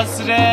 hasret.